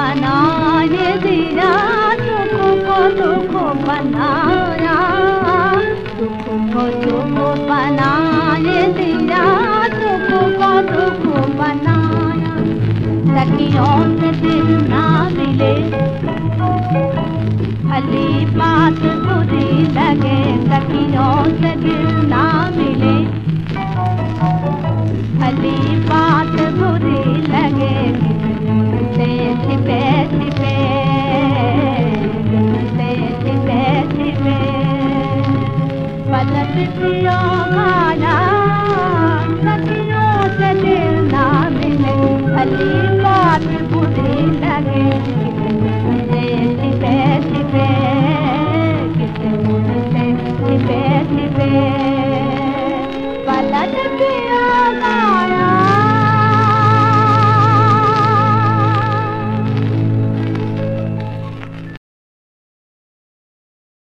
बनाने दिया, तुमको को बनाया। तुमको तुमको बनाने दिया, तुमको को तुमको बनाया। सखियों से दिल ना मिले, भली बात बुरी लगे। सखियों से दिल बात बुरी लगे